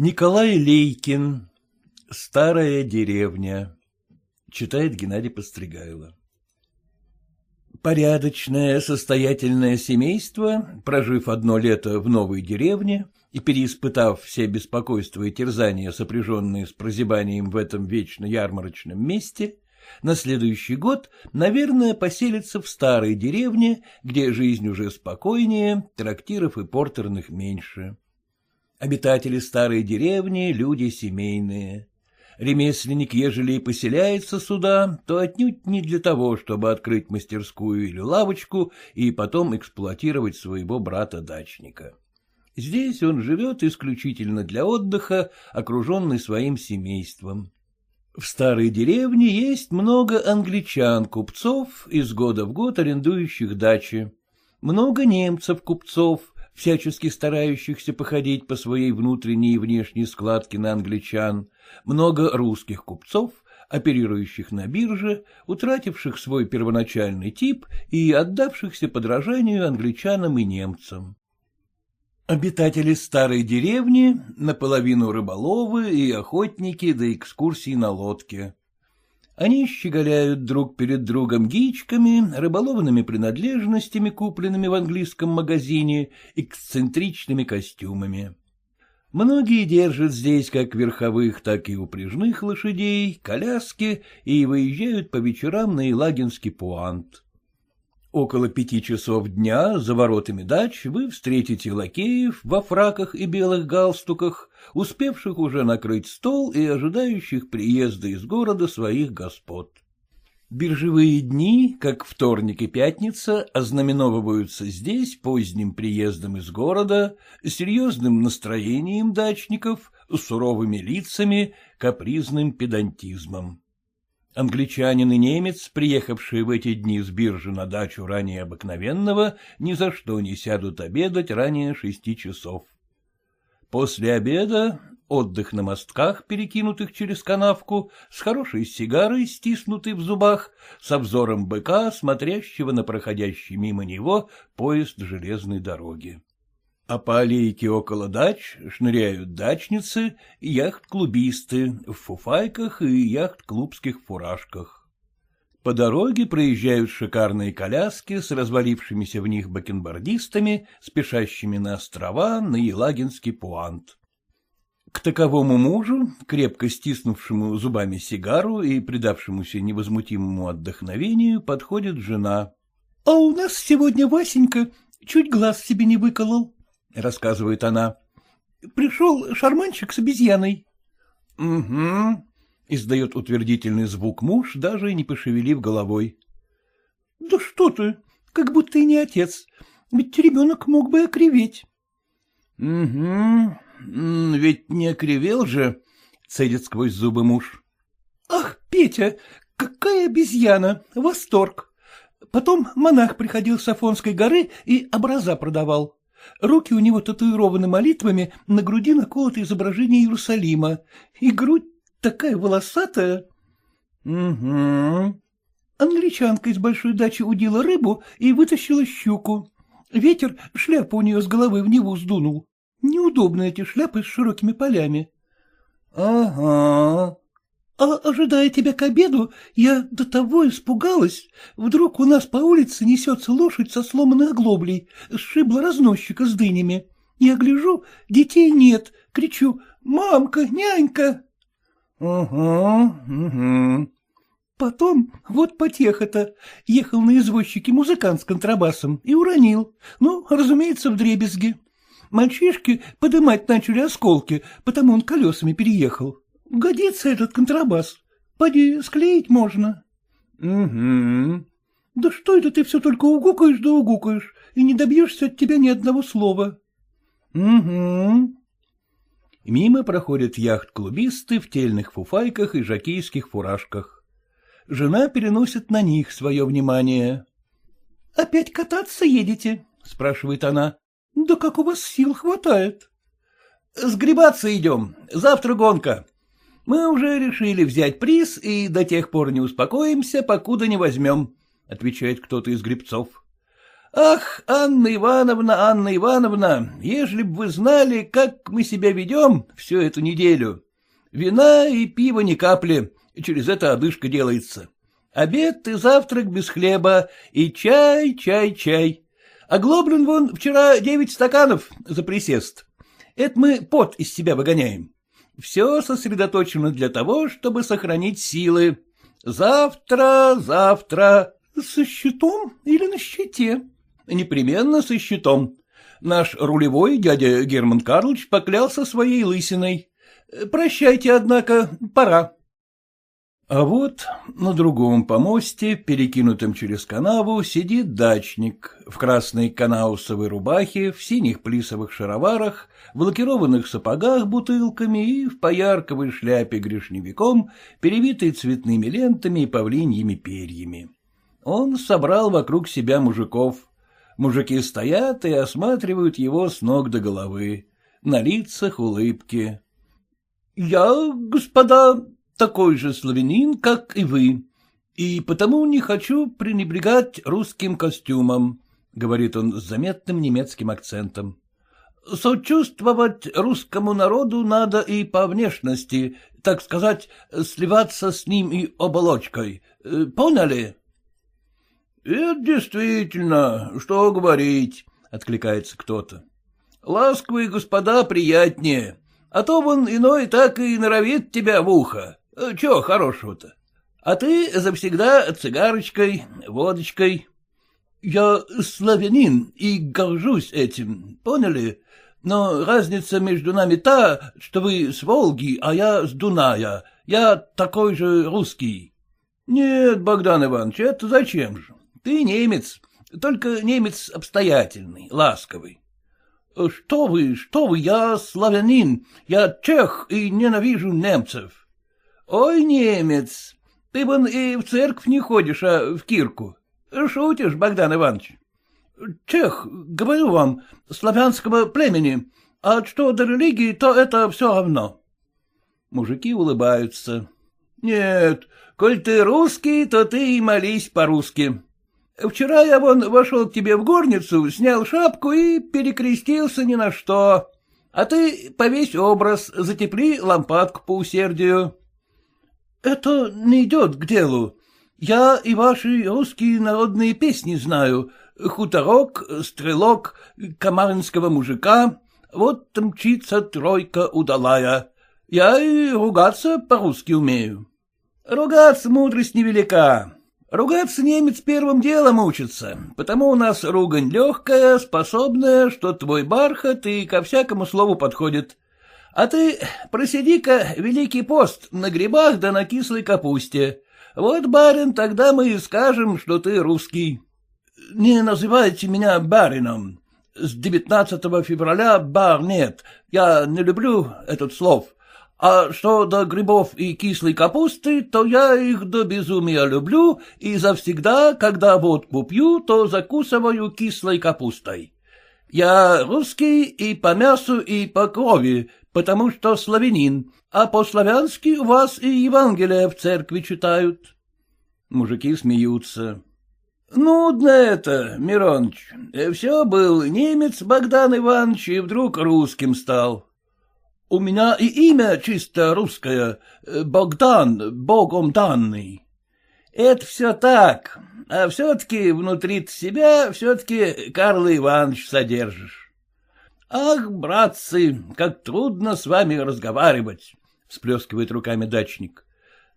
Николай Лейкин. Старая деревня. Читает Геннадий Постригайло. Порядочное, состоятельное семейство, прожив одно лето в новой деревне и переиспытав все беспокойства и терзания, сопряженные с прозябанием в этом вечно ярмарочном месте, на следующий год, наверное, поселится в старой деревне, где жизнь уже спокойнее, трактиров и портерных меньше. Обитатели старой деревни — люди семейные. Ремесленник, ежели и поселяется сюда, то отнюдь не для того, чтобы открыть мастерскую или лавочку и потом эксплуатировать своего брата-дачника. Здесь он живет исключительно для отдыха, окруженный своим семейством. В старой деревне есть много англичан-купцов, из года в год арендующих дачи, много немцев-купцов, всячески старающихся походить по своей внутренней и внешней складке на англичан, много русских купцов, оперирующих на бирже, утративших свой первоначальный тип и отдавшихся подражанию англичанам и немцам. Обитатели старой деревни наполовину рыболовы и охотники до экскурсий на лодке. Они щеголяют друг перед другом гичками, рыболовными принадлежностями, купленными в английском магазине, эксцентричными костюмами. Многие держат здесь как верховых, так и упряжных лошадей, коляски и выезжают по вечерам на Илагинский пуант. Около пяти часов дня за воротами дач вы встретите лакеев во фраках и белых галстуках, успевших уже накрыть стол и ожидающих приезда из города своих господ. Биржевые дни, как вторник и пятница, ознаменовываются здесь поздним приездом из города, серьезным настроением дачников, суровыми лицами, капризным педантизмом. Англичанин и немец, приехавшие в эти дни с биржи на дачу ранее обыкновенного, ни за что не сядут обедать ранее шести часов. После обеда отдых на мостках, перекинутых через канавку, с хорошей сигарой, стиснутой в зубах, с обзором быка, смотрящего на проходящий мимо него поезд железной дороги а по аллейке около дач шныряют дачницы и яхт-клубисты в фуфайках и яхт-клубских фуражках. По дороге проезжают шикарные коляски с развалившимися в них бакенбардистами, спешащими на острова на Елагинский пуант. К таковому мужу, крепко стиснувшему зубами сигару и предавшемуся невозмутимому отдохновению, подходит жена. — А у нас сегодня Васенька чуть глаз себе не выколол, — рассказывает она. — Пришел шарманщик с обезьяной. — Угу, — издает утвердительный звук муж, даже не пошевелив головой. — Да что ты, как будто и не отец, ведь ребенок мог бы окриветь. — Угу, ведь не окривел же, — цедит сквозь зубы муж. — Ах, Петя, какая обезьяна, восторг! Потом монах приходил с Афонской горы и образа продавал. Руки у него татуированы молитвами, на груди наколото изображение Иерусалима, и грудь такая волосатая. — Угу. Англичанка из большой дачи удила рыбу и вытащила щуку. Ветер шляпу у нее с головы в Неву сдунул. Неудобно эти шляпы с широкими полями. — Ага, а ожидая тебя к обеду, я до того испугалась. Вдруг у нас по улице несется лошадь со сломанной оглоблей, сшибла разносчика с дынями. Я гляжу, детей нет, кричу «Мамка, нянька!» «Угу, угу». Потом, вот потеха-то, ехал на извозчике музыкант с контрабасом и уронил. Ну, разумеется, в дребезги. Мальчишки подымать начали осколки, потому он колесами переехал. — Годится этот контрабас. Поди, склеить можно. — Угу. — Да что это ты все только угукаешь да угукаешь, и не добьешься от тебя ни одного слова? — Угу. Мимо проходят яхт-клубисты в тельных фуфайках и жакейских фуражках. Жена переносит на них свое внимание. — Опять кататься едете? — спрашивает она. — Да как у вас сил хватает? — Сгребаться идем. Завтра гонка. Мы уже решили взять приз и до тех пор не успокоимся, покуда не возьмем, — отвечает кто-то из гребцов. Ах, Анна Ивановна, Анна Ивановна, ежели бы вы знали, как мы себя ведем всю эту неделю. Вина и пива ни капли, через это одышка делается. Обед и завтрак без хлеба, и чай, чай, чай. А Глоблин вон вчера девять стаканов за присест. Это мы пот из себя выгоняем. Все сосредоточено для того, чтобы сохранить силы. Завтра, завтра. Со щитом или на щите? Непременно со щитом. Наш рулевой, дядя Герман Карлович, поклялся своей лысиной. Прощайте, однако, пора. А вот на другом помосте, перекинутом через канаву, сидит дачник в красной канаусовой рубахе, в синих плисовых шароварах, в лакированных сапогах бутылками и в поярковой шляпе грешневиком, перевитой цветными лентами и павлиньими перьями. Он собрал вокруг себя мужиков. Мужики стоят и осматривают его с ног до головы. На лицах улыбки. — Я, господа, такой же славянин, как и вы, и потому не хочу пренебрегать русским костюмом, — говорит он с заметным немецким акцентом. Сочувствовать русскому народу надо и по внешности, так сказать, сливаться с ним и оболочкой. Поняли? — Это действительно, что говорить, — откликается кто-то. — Ласковые господа приятнее, а то вон иной так и норовит тебя в ухо. Э, чего хорошего-то? А ты завсегда цигарочкой, водочкой. Я славянин и горжусь этим, поняли? Но разница между нами та, что вы с Волги, а я с Дуная. Я такой же русский. Нет, Богдан Иванович, это зачем же? Ты немец, только немец обстоятельный, ласковый. Что вы, что вы, я славянин, я чех и ненавижу немцев. Ой, немец, ты вон и в церковь не ходишь, а в кирку. Шутишь, Богдан Иванович? Чех, говорю вам, славянского племени, а что до религии, то это все равно. Мужики улыбаются. Нет, коль ты русский, то ты и молись по-русски. Вчера я вон вошел к тебе в горницу, снял шапку и перекрестился ни на что. А ты повесь образ, затепли лампадку по усердию. — Это не идет к делу. Я и ваши русские народные песни знаю. Хуторок, стрелок, камаринского мужика, вот мчится тройка удалая. Я и ругаться по-русски умею. Ругаться мудрость невелика. Ругаться немец первым делом учится, потому у нас ругань легкая, способная, что твой бархат и ко всякому слову подходит. А ты просиди-ка Великий пост на грибах да на кислой капусте. Вот, барин, тогда мы и скажем, что ты русский. Не называйте меня барином. С 19 февраля бар нет, я не люблю этот слов. А что до грибов и кислой капусты, то я их до безумия люблю, и завсегда, когда водку пью, то закусываю кислой капустой. Я русский и по мясу, и по крови, потому что славянин, а по-славянски у вас и Евангелие в церкви читают. Мужики смеются. — Нудно это, Мироныч. Все был немец Богдан Иванович и вдруг русским стал. У меня и имя чисто русское — Богдан, богом данный. Это все так, а все-таки внутри себя все-таки Карла Иванович содержишь. Ах, братцы, как трудно с вами разговаривать, — всплескивает руками дачник.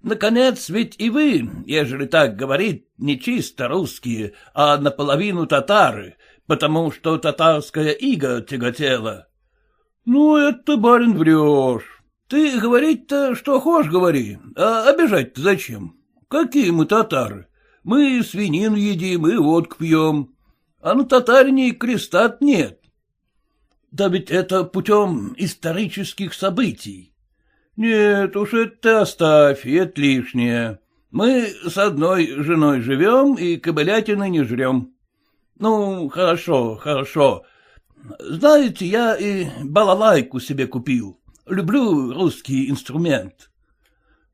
Наконец, ведь и вы, ежели так говорить, не чисто русские, а наполовину татары, потому что татарская ига тяготела. Ну, это, барин, врешь. Ты говорить-то, что хочешь, говори, а обижать-то зачем? Какие мы татары? Мы свинин едим и водку пьем, а на татарине креста нет. Да ведь это путем исторических событий. Нет уж, это оставь, это лишнее. Мы с одной женой живем и кобылятины не жрем. Ну, хорошо, хорошо. Знаете, я и балалайку себе купил. Люблю русский инструмент.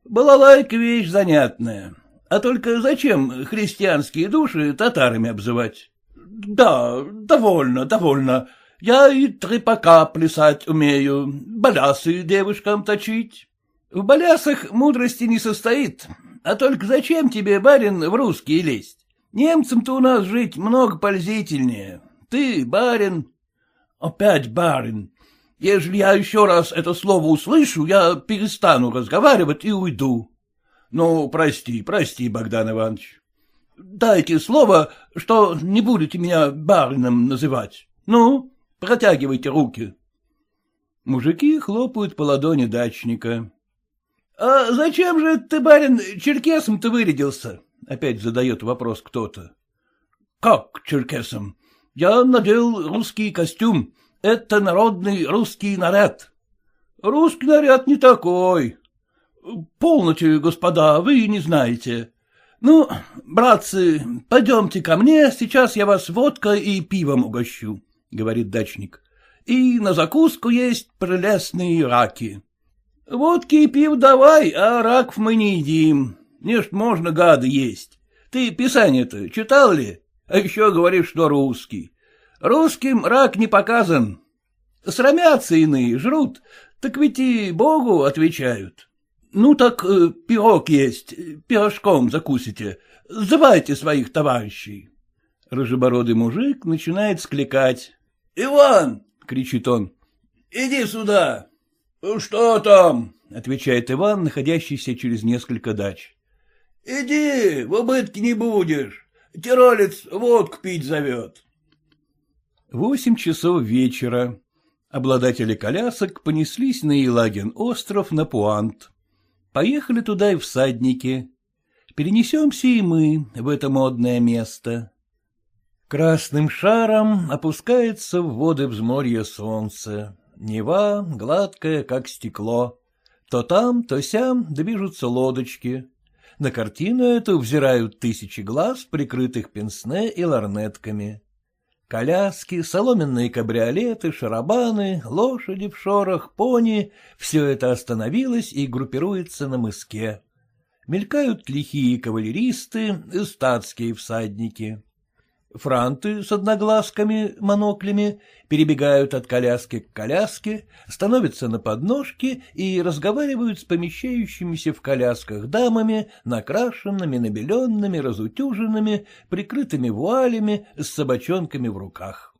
Балалайка — вещь занятная. А только зачем христианские души татарами обзывать? Да, довольно, довольно. Я и трепака плясать умею, балясы девушкам точить. В балясах мудрости не состоит, а только зачем тебе, барин, в русские лезть? Немцам-то у нас жить много пользительнее. Ты барин. Опять барин. Ежели я еще раз это слово услышу, я перестану разговаривать и уйду. Ну, прости, прости, Богдан Иванович. Дайте слово, что не будете меня барином называть. Ну, протягивайте руки. Мужики хлопают по ладони дачника. — А зачем же ты, барин, черкесом-то вырядился? — опять задает вопрос кто-то. — Как черкесом? Я надел русский костюм. Это народный русский наряд. — Русский наряд не такой. — Полноте, господа, вы не знаете. Ну, братцы, пойдемте ко мне, сейчас я вас водкой и пивом угощу, — говорит дачник. — И на закуску есть прелестные раки. Водки и пив давай, а раков мы не едим. Не ж можно гады есть. Ты писание-то читал ли? А еще говоришь, что русский. Русским рак не показан. Срамятся иные, жрут, так ведь и Богу отвечают. Ну так э, пирог есть, пирожком закусите. Зывайте своих товарищей. Рыжебородый мужик начинает скликать. — Иван! — кричит он. — Иди сюда. — Что там? — отвечает Иван, находящийся через несколько дач. — Иди, в убытке не будешь. Тиролец водку пить зовет. Восемь часов вечера. Обладатели колясок понеслись на Елагин остров на Пуант. Поехали туда и всадники. Перенесемся и мы в это модное место. Красным шаром опускается в воды взморья солнце. Нева гладкая, как стекло. То там, то сям движутся лодочки. На картину эту взирают тысячи глаз, прикрытых пенсне и ларнетками. Коляски, соломенные кабриолеты, шарабаны, лошади в шорах, пони — все это остановилось и группируется на мыске. Мелькают лихие кавалеристы, статские всадники. Франты с одноглазками, моноклями, перебегают от коляски к коляске, становятся на подножки и разговаривают с помещающимися в колясках дамами, накрашенными, набеленными, разутюженными, прикрытыми вуалями, с собачонками в руках.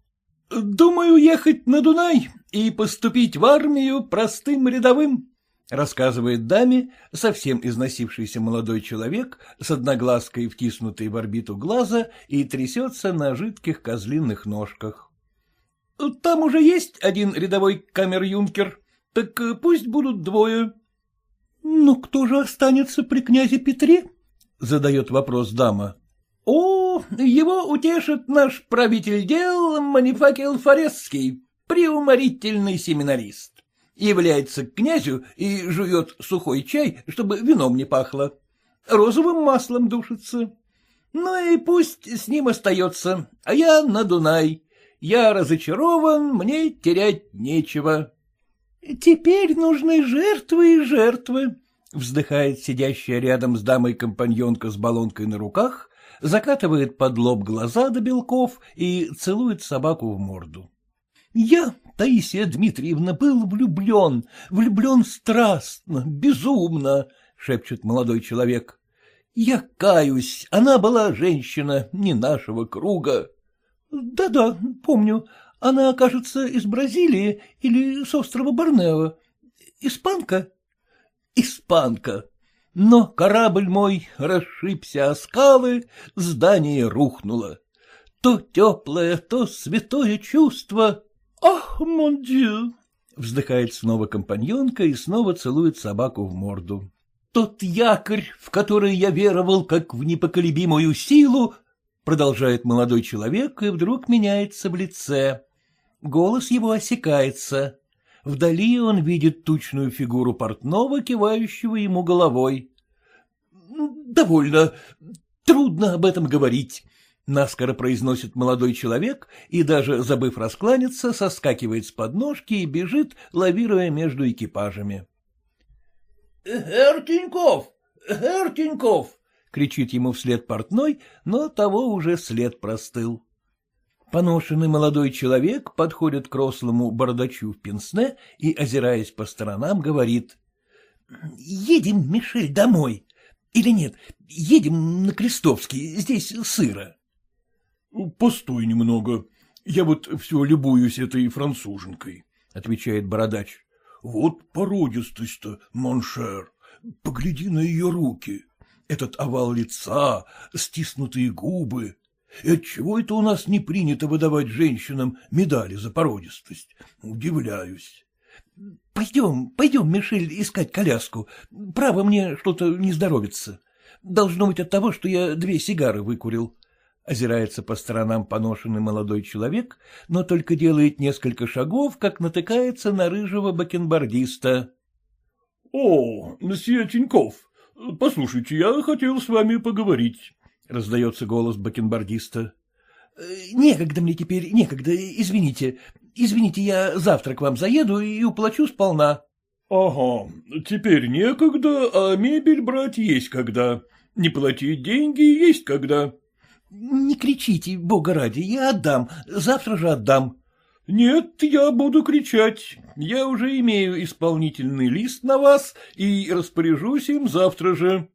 — Думаю ехать на Дунай и поступить в армию простым рядовым, — рассказывает даме совсем износившийся молодой человек с одноглазкой, втиснутой в орбиту глаза, и трясется на жидких козлиных ножках. — Там уже есть один рядовой камер-юнкер, так пусть будут двое. — Ну, кто же останется при князе Петре? — задает вопрос дама. — О, его утешит наш правитель дел Манифакел Форесский, приуморительный семинарист является к князю и жует сухой чай, чтобы вином не пахло. Розовым маслом душится. Ну и пусть с ним остается, а я на Дунай. Я разочарован, мне терять нечего. — Теперь нужны жертвы и жертвы, — вздыхает сидящая рядом с дамой компаньонка с баллонкой на руках, закатывает под лоб глаза до белков и целует собаку в морду. — Я Таисия Дмитриевна был влюблен, влюблен страстно, безумно, — шепчет молодой человек. Я каюсь, она была женщина не нашего круга. Да — Да-да, помню. Она, кажется, из Бразилии или с острова Борнео. Испанка? — Испанка. Но корабль мой расшибся о скалы, здание рухнуло. То теплое, то святое чувство «Ах, мондю!» — вздыхает снова компаньонка и снова целует собаку в морду. «Тот якорь, в который я веровал как в непоколебимую силу, продолжает молодой человек и вдруг меняется в лице. Голос его осекается. Вдали он видит тучную фигуру портного, кивающего ему головой. «Довольно. Трудно об этом говорить. Наскоро произносит молодой человек и, даже забыв раскланяться, соскакивает с подножки и бежит, лавируя между экипажами. — Хертеньков! Хертеньков! — кричит ему вслед портной, но того уже след простыл. Поношенный молодой человек подходит к рослому бородачу в пенсне и, озираясь по сторонам, говорит. — Едем, Мишель, домой. Или нет, едем на Крестовский, здесь сыро. — Постой немного. Я вот все любуюсь этой француженкой, — отвечает бородач. — Вот породистость-то, моншер. Погляди на ее руки. Этот овал лица, стиснутые губы. И отчего это у нас не принято выдавать женщинам медали за породистость? Удивляюсь. — Пойдем, пойдем, Мишель, искать коляску. Право, мне что-то не здоровится. Должно быть от того, что я две сигары выкурил. Озирается по сторонам поношенный молодой человек, но только делает несколько шагов, как натыкается на рыжего бакенбардиста. — О, месье Тиньков, послушайте, я хотел с вами поговорить, — раздается голос бакенбардиста. Э, — Некогда мне теперь, некогда, извините. Извините, я завтра к вам заеду и уплачу сполна. — Ага, теперь некогда, а мебель брать есть когда. Не платить деньги есть когда. — Не кричите, бога ради, я отдам, завтра же отдам. — Нет, я буду кричать. Я уже имею исполнительный лист на вас и распоряжусь им завтра же.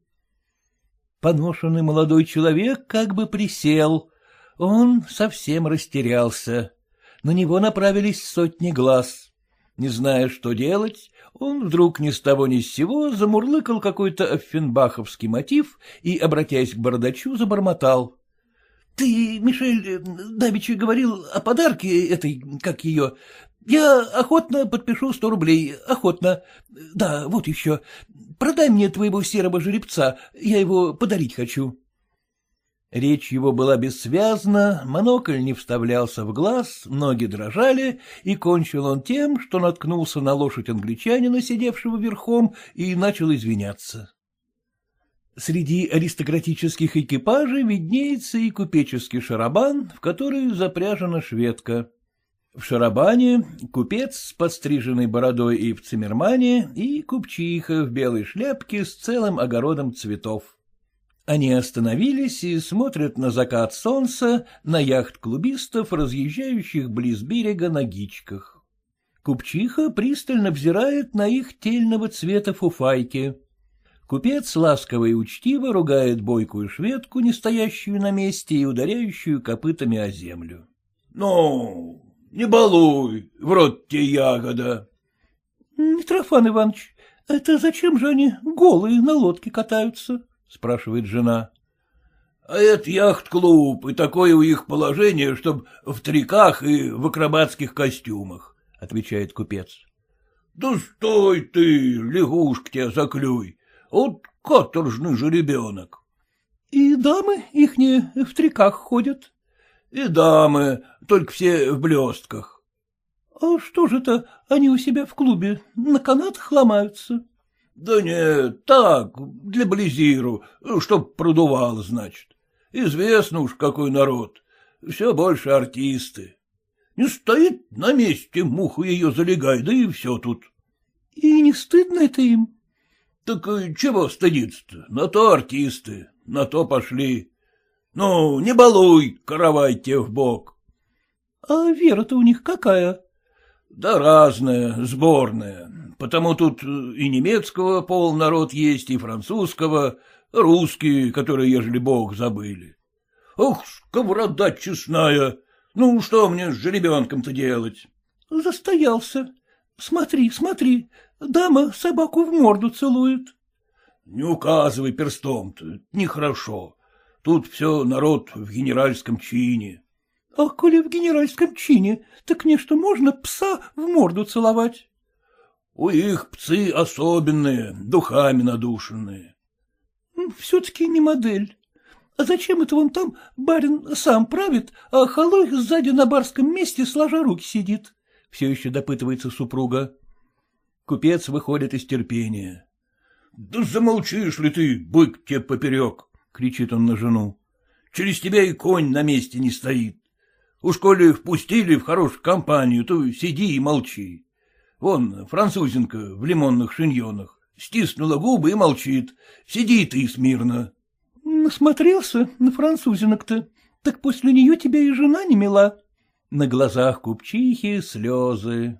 Поношенный молодой человек как бы присел. Он совсем растерялся. На него направились сотни глаз. Не зная, что делать, он вдруг ни с того ни с сего замурлыкал какой-то оффенбаховский мотив и, обратясь к бородачу, забормотал. — Ты, Мишель, давеча говорил о подарке этой, как ее... Я охотно подпишу сто рублей, охотно. Да, вот еще. Продай мне твоего серого жеребца, я его подарить хочу. Речь его была бессвязна, монокль не вставлялся в глаз, ноги дрожали, и кончил он тем, что наткнулся на лошадь англичанина, сидевшего верхом, и начал извиняться. Среди аристократических экипажей виднеется и купеческий шарабан, в который запряжена шведка. В шарабане купец с подстриженной бородой и в цимермане, и купчиха в белой шляпке с целым огородом цветов. Они остановились и смотрят на закат солнца на яхт клубистов, разъезжающих близ берега на гичках. Купчиха пристально взирает на их тельного цвета фуфайки. Купец ласково и учтиво ругает бойкую шведку, не стоящую на месте и ударяющую копытами о землю. — Ну, не балуй, в рот тебе ягода. — Митрофан Иванович, это зачем же они голые на лодке катаются? — спрашивает жена. — А это яхт-клуб, и такое у их положение, чтоб в триках и в акробатских костюмах, — отвечает купец. — Да стой ты, лягушка тебя заклюй, вот каторжный же ребенок. — И дамы ихние в триках ходят? И дамы, только все в блестках. — А что же это они у себя в клубе на канатах ломаются? — Да нет, так, для близиру, чтоб продувало, значит. Известно уж, какой народ. Все больше артисты. Не стоит на месте, муху ее залегай, да и все тут. — И не стыдно это им? — Так чего стыдиться-то? На то артисты, на то пошли. Ну, не балуй, каравай тебе в бок. — А вера-то у них какая? — Да разная, сборная. Потому тут и немецкого пол народ есть, и французского, русские, которые, ежели бог, забыли. Ох, сковорода честная! Ну, что мне с жеребенком-то делать? — Застоялся. Смотри, смотри, дама собаку в морду целует. — Не указывай перстом-то, нехорошо. Тут все народ в генеральском чине. — А коли в генеральском чине, так мне что, можно пса в морду целовать? — У их псы особенные, духами надушенные. — Все-таки не модель. А зачем это вон там барин сам правит, а халой сзади на барском месте сложа руки сидит? Все еще допытывается супруга. Купец выходит из терпения. — Да замолчишь ли ты, бык тебе поперек? — кричит он на жену. — Через тебя и конь на месте не стоит. Уж коли впустили в хорошую компанию, то сиди и молчи. Вон французинка в лимонных шиньонах стиснула губы и молчит. Сиди ты смирно. — Насмотрелся на французинок-то, так после нее тебя и жена не мила. На глазах купчихи слезы.